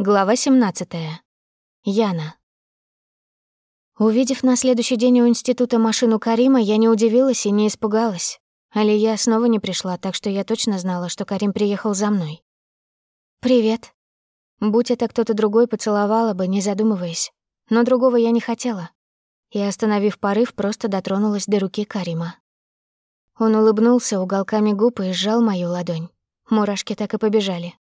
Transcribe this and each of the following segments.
Глава 17. Яна. Увидев на следующий день у института машину Карима, я не удивилась и не испугалась. Алия снова не пришла, так что я точно знала, что Карим приехал за мной. «Привет». Будь это кто-то другой, поцеловала бы, не задумываясь. Но другого я не хотела. И, остановив порыв, просто дотронулась до руки Карима. Он улыбнулся уголками губ и сжал мою ладонь. Мурашки так и побежали.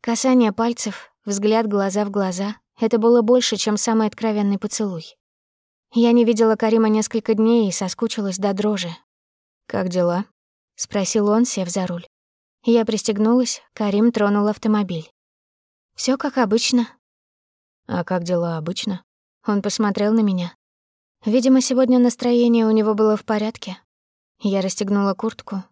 Касание пальцев, Взгляд глаза в глаза — это было больше, чем самый откровенный поцелуй. Я не видела Карима несколько дней и соскучилась до дрожи. «Как дела?» — спросил он, сев за руль. Я пристегнулась, Карим тронул автомобиль. Все как обычно». «А как дела обычно?» Он посмотрел на меня. Видимо, сегодня настроение у него было в порядке. Я расстегнула куртку,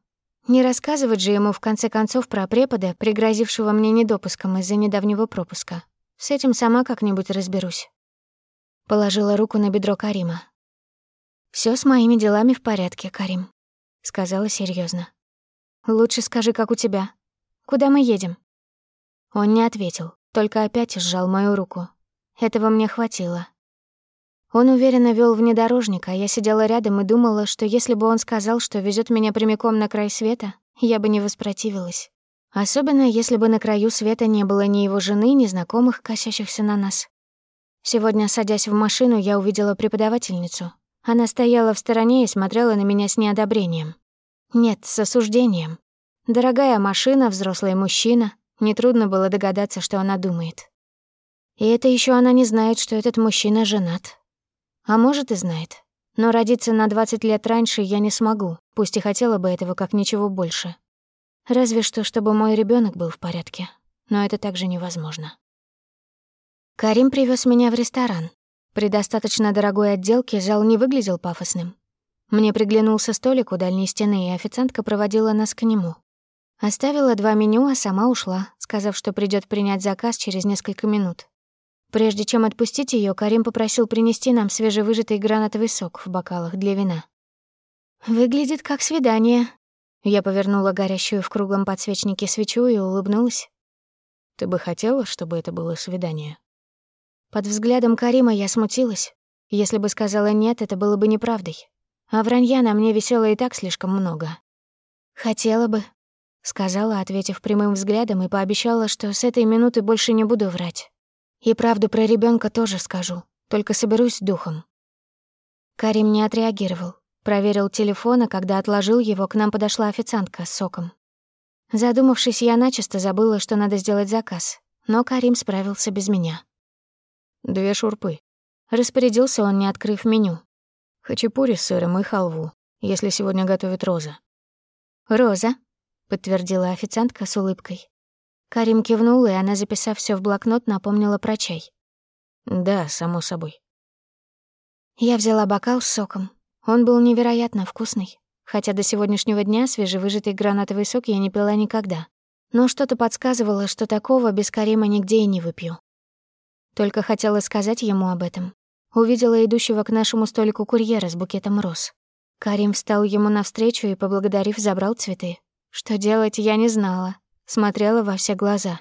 не рассказывать же ему в конце концов про препода, пригрозившего мне недопуском из-за недавнего пропуска. С этим сама как-нибудь разберусь. Положила руку на бедро Карима. Все с моими делами в порядке, Карим», — сказала серьезно. «Лучше скажи, как у тебя. Куда мы едем?» Он не ответил, только опять сжал мою руку. Этого мне хватило. Он уверенно вел внедорожник, а я сидела рядом и думала, что если бы он сказал, что везет меня прямиком на край света, я бы не воспротивилась. Особенно, если бы на краю света не было ни его жены, ни знакомых, косящихся на нас. Сегодня, садясь в машину, я увидела преподавательницу. Она стояла в стороне и смотрела на меня с неодобрением. Нет, с осуждением. Дорогая машина, взрослый мужчина. Нетрудно было догадаться, что она думает. И это еще она не знает, что этот мужчина женат. А может, и знает. Но родиться на 20 лет раньше я не смогу, пусть и хотела бы этого как ничего больше. Разве что, чтобы мой ребенок был в порядке. Но это также невозможно. Карим привез меня в ресторан. При достаточно дорогой отделке зал не выглядел пафосным. Мне приглянулся столик у дальней стены, и официантка проводила нас к нему. Оставила два меню, а сама ушла, сказав, что придет принять заказ через несколько минут. Прежде чем отпустить ее, Карим попросил принести нам свежевыжатый гранатовый сок в бокалах для вина. «Выглядит как свидание». Я повернула горящую в круглом подсвечнике свечу и улыбнулась. «Ты бы хотела, чтобы это было свидание?» Под взглядом Карима я смутилась. Если бы сказала «нет», это было бы неправдой. А вранья на мне висело и так слишком много. «Хотела бы», — сказала, ответив прямым взглядом, и пообещала, что с этой минуты больше не буду врать. И правду про ребенка тоже скажу, только соберусь с духом. Карим не отреагировал. Проверил телефон, а когда отложил его, к нам подошла официантка с соком. Задумавшись, я начисто забыла, что надо сделать заказ, но Карим справился без меня. «Две шурпы». Распорядился он, не открыв меню. «Хачапури с сыром и халву, если сегодня готовит Роза». «Роза», — подтвердила официантка с улыбкой. Карим кивнул, и она, записав все в блокнот, напомнила про чай. «Да, само собой». Я взяла бокал с соком. Он был невероятно вкусный. Хотя до сегодняшнего дня свежевыжатый гранатовый сок я не пила никогда. Но что-то подсказывало, что такого без Карима нигде и не выпью. Только хотела сказать ему об этом. Увидела идущего к нашему столику курьера с букетом роз. Карим встал ему навстречу и, поблагодарив, забрал цветы. Что делать, я не знала смотрела во все глаза.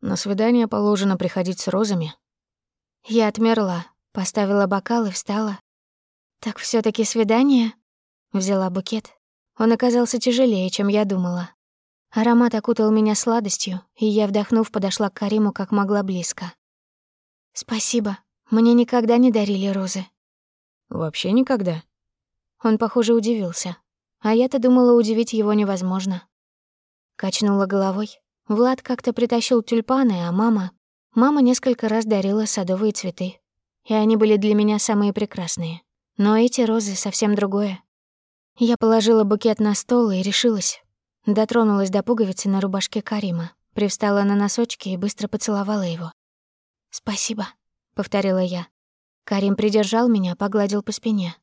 «На свидание положено приходить с розами». Я отмерла, поставила бокал и встала. «Так все таки свидание?» Взяла букет. Он оказался тяжелее, чем я думала. Аромат окутал меня сладостью, и я, вдохнув, подошла к Кариму как могла близко. «Спасибо. Мне никогда не дарили розы». «Вообще никогда?» Он, похоже, удивился. А я-то думала, удивить его невозможно. Качнула головой. Влад как-то притащил тюльпаны, а мама... Мама несколько раз дарила садовые цветы. И они были для меня самые прекрасные. Но эти розы совсем другое. Я положила букет на стол и решилась. Дотронулась до пуговицы на рубашке Карима, привстала на носочки и быстро поцеловала его. «Спасибо», — повторила я. Карим придержал меня, погладил по спине.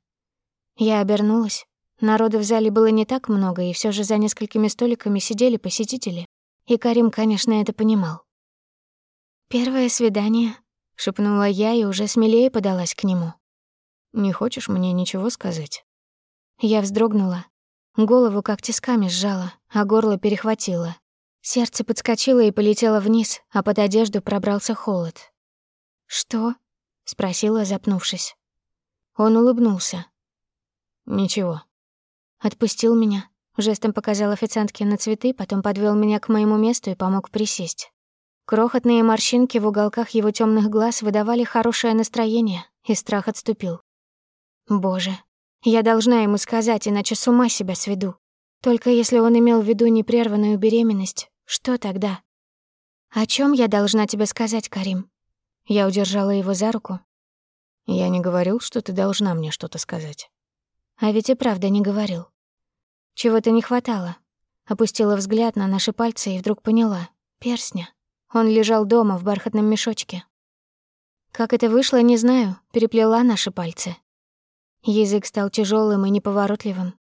Я обернулась. Народу в зале было не так много, и все же за несколькими столиками сидели посетители. И Карим, конечно, это понимал. «Первое свидание», — шепнула я и уже смелее подалась к нему. «Не хочешь мне ничего сказать?» Я вздрогнула. Голову как тисками сжала, а горло перехватило. Сердце подскочило и полетело вниз, а под одежду пробрался холод. «Что?» — спросила, запнувшись. Он улыбнулся. «Ничего». Отпустил меня, жестом показал официантке на цветы, потом подвел меня к моему месту и помог присесть. Крохотные морщинки в уголках его темных глаз выдавали хорошее настроение, и страх отступил. Боже, я должна ему сказать, иначе с ума себя сведу. Только если он имел в виду непрерванную беременность, что тогда? О чем я должна тебе сказать, Карим? Я удержала его за руку. Я не говорил, что ты должна мне что-то сказать. А ведь и правда не говорил. Чего-то не хватало. Опустила взгляд на наши пальцы и вдруг поняла. Перстня. Он лежал дома в бархатном мешочке. Как это вышло, не знаю, переплела наши пальцы. Язык стал тяжелым и неповоротливым,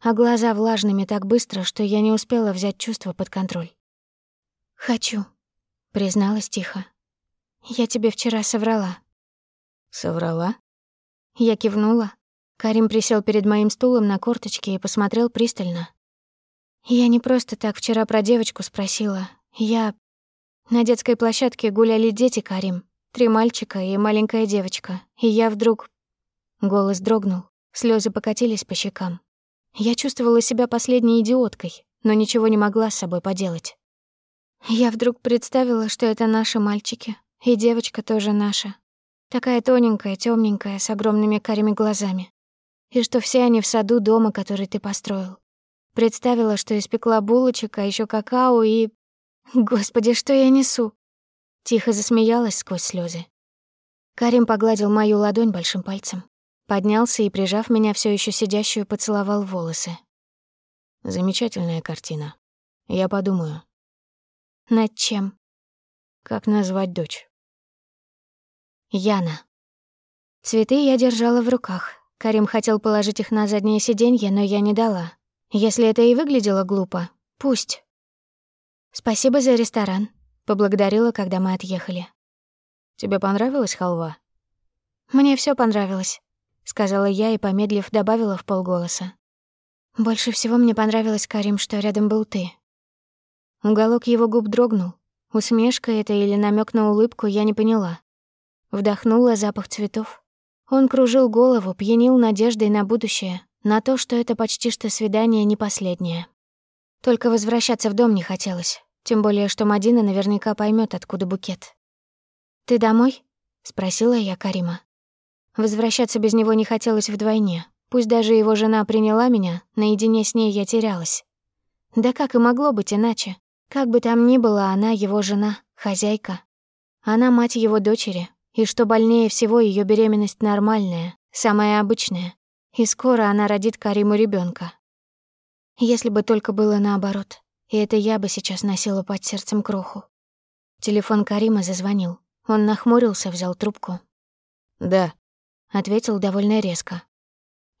а глаза влажными так быстро, что я не успела взять чувство под контроль. «Хочу», — призналась тихо. «Я тебе вчера соврала». «Соврала?» Я кивнула. Карим присел перед моим стулом на корточке и посмотрел пристально. Я не просто так вчера про девочку спросила. Я... На детской площадке гуляли дети, Карим. Три мальчика и маленькая девочка. И я вдруг Голос дрогнул, слезы покатились по щекам. Я чувствовала себя последней идиоткой, но ничего не могла с собой поделать. Я вдруг представила, что это наши мальчики, и девочка тоже наша. Такая тоненькая, темненькая, с огромными карими глазами. И что все они в саду дома, который ты построил. Представила, что испекла булочек, а еще какао и... Господи, что я несу? Тихо засмеялась сквозь слезы. Карим погладил мою ладонь большим пальцем. Поднялся и, прижав меня все еще сидящую, поцеловал волосы. Замечательная картина. Я подумаю. Над чем? Как назвать дочь? Яна. Цветы я держала в руках. Карим хотел положить их на заднее сиденье, но я не дала. Если это и выглядело глупо, пусть. Спасибо за ресторан. Поблагодарила, когда мы отъехали. Тебе понравилась халва? Мне все понравилось сказала я и, помедлив, добавила в полголоса. Больше всего мне понравилось, Карим, что рядом был ты. Уголок его губ дрогнул. Усмешка это или намек на улыбку, я не поняла. Вдохнула запах цветов. Он кружил голову, пьянил надеждой на будущее, на то, что это почти что свидание не последнее. Только возвращаться в дом не хотелось, тем более, что Мадина наверняка поймет, откуда букет. «Ты домой?» — спросила я Карима. Возвращаться без него не хотелось вдвойне. Пусть даже его жена приняла меня, наедине с ней я терялась. Да как и могло быть иначе? Как бы там ни было, она его жена, хозяйка. Она мать его дочери, и что больнее всего, ее беременность нормальная, самая обычная. И скоро она родит Кариму ребенка. Если бы только было наоборот, и это я бы сейчас носила под сердцем кроху. Телефон Карима зазвонил. Он нахмурился, взял трубку. «Да», — ответил довольно резко.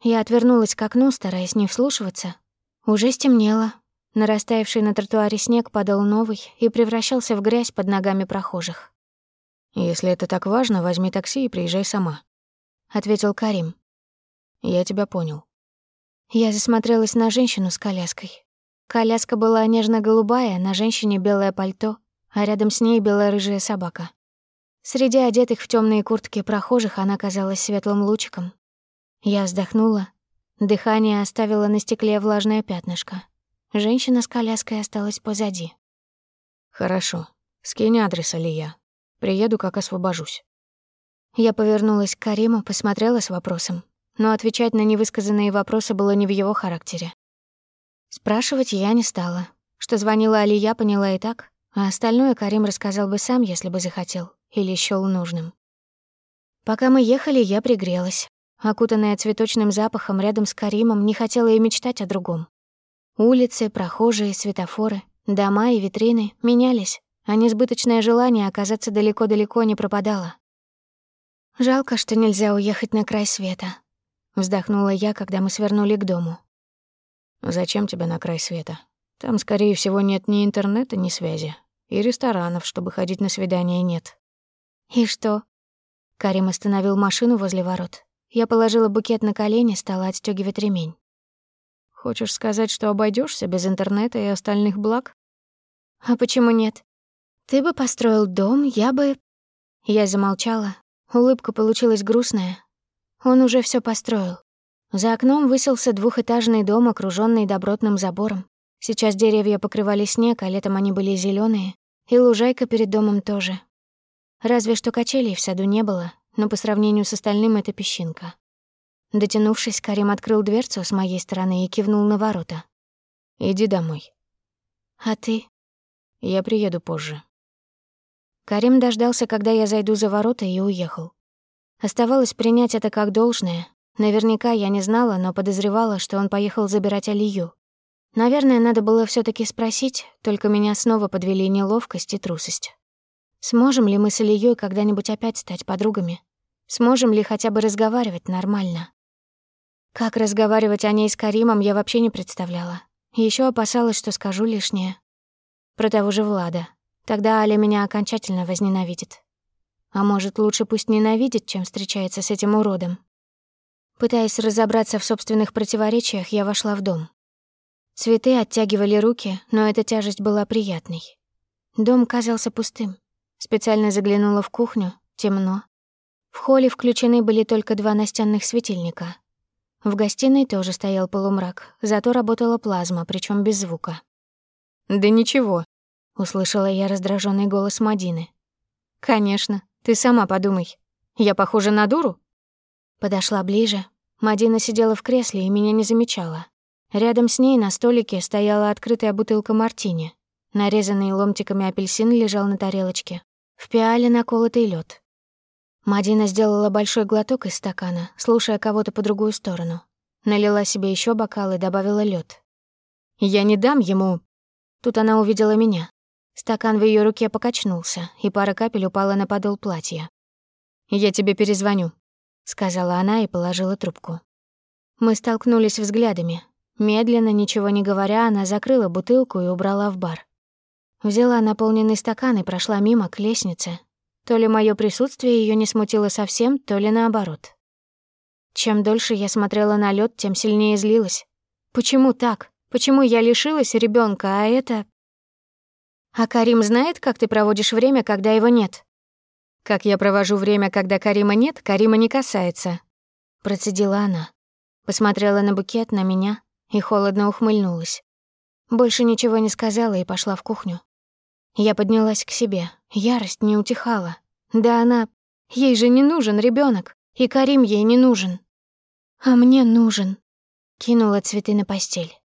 Я отвернулась к окну, стараясь не вслушиваться. Уже стемнело. Нарастаявший на тротуаре снег падал новый и превращался в грязь под ногами прохожих. «Если это так важно, возьми такси и приезжай сама», — ответил Карим. «Я тебя понял». Я засмотрелась на женщину с коляской. Коляска была нежно-голубая, на женщине белое пальто, а рядом с ней бело-рыжая собака. Среди одетых в темные куртки прохожих она казалась светлым лучиком. Я вздохнула. Дыхание оставило на стекле влажное пятнышко. Женщина с коляской осталась позади. «Хорошо. Скинь адрес, Алия. Приеду, как освобожусь». Я повернулась к Кариму, посмотрела с вопросом. Но отвечать на невысказанные вопросы было не в его характере. Спрашивать я не стала. Что звонила Алия, поняла и так, а остальное Карим рассказал бы сам, если бы захотел или счёл нужным. Пока мы ехали, я пригрелась. Окутанная цветочным запахом рядом с Каримом, не хотела и мечтать о другом. Улицы, прохожие, светофоры, дома и витрины менялись, а несбыточное желание оказаться далеко-далеко не пропадало. «Жалко, что нельзя уехать на край света», — вздохнула я, когда мы свернули к дому. «Зачем тебе на край света? Там, скорее всего, нет ни интернета, ни связи. И ресторанов, чтобы ходить на свидания, нет. «И что?» Карим остановил машину возле ворот. Я положила букет на колени, стала отстёгивать ремень. «Хочешь сказать, что обойдешься без интернета и остальных благ?» А почему нет? Ты бы построил дом, я бы... Я замолчала. Улыбка получилась грустная. Он уже все построил. За окном высился двухэтажный дом, окруженный добротным забором. Сейчас деревья покрывали снег, а летом они были зеленые, и лужайка перед домом тоже. Разве что качелей в саду не было, но по сравнению с остальным это песчинка. Дотянувшись, Карим открыл дверцу с моей стороны и кивнул на ворота. «Иди домой». «А ты?» «Я приеду позже». Карим дождался, когда я зайду за ворота, и уехал. Оставалось принять это как должное. Наверняка я не знала, но подозревала, что он поехал забирать Алию. Наверное, надо было все таки спросить, только меня снова подвели неловкость и трусость. Сможем ли мы с Ильей когда-нибудь опять стать подругами? Сможем ли хотя бы разговаривать нормально? Как разговаривать о ней с Каримом, я вообще не представляла. Еще опасалась, что скажу лишнее. Про того же Влада. Тогда Аля меня окончательно возненавидит. А может, лучше пусть ненавидит, чем встречается с этим уродом. Пытаясь разобраться в собственных противоречиях, я вошла в дом. Цветы оттягивали руки, но эта тяжесть была приятной. Дом казался пустым. Специально заглянула в кухню, темно. В холле включены были только два настенных светильника. В гостиной тоже стоял полумрак, зато работала плазма, причем без звука. «Да ничего», — услышала я раздраженный голос Мадины. «Конечно, ты сама подумай. Я похожа на дуру?» Подошла ближе. Мадина сидела в кресле и меня не замечала. Рядом с ней на столике стояла открытая бутылка мартини. Нарезанный ломтиками апельсин лежал на тарелочке. В пиале наколотый лед. Мадина сделала большой глоток из стакана, слушая кого-то по другую сторону. Налила себе еще бокал и добавила лед. «Я не дам ему...» Тут она увидела меня. Стакан в ее руке покачнулся, и пара капель упала на подол платья. «Я тебе перезвоню», — сказала она и положила трубку. Мы столкнулись взглядами, Медленно, ничего не говоря, она закрыла бутылку и убрала в бар. Взяла наполненный стакан и прошла мимо к лестнице. То ли мое присутствие ее не смутило совсем, то ли наоборот. Чем дольше я смотрела на лед, тем сильнее злилась. Почему так? Почему я лишилась ребенка, а это... А Карим знает, как ты проводишь время, когда его нет? Как я провожу время, когда Карима нет, Карима не касается. Процедила она. Посмотрела на букет, на меня, и холодно ухмыльнулась. Больше ничего не сказала и пошла в кухню. Я поднялась к себе. Ярость не утихала. Да она... Ей же не нужен ребенок, и Карим ей не нужен. А мне нужен. Кинула цветы на постель.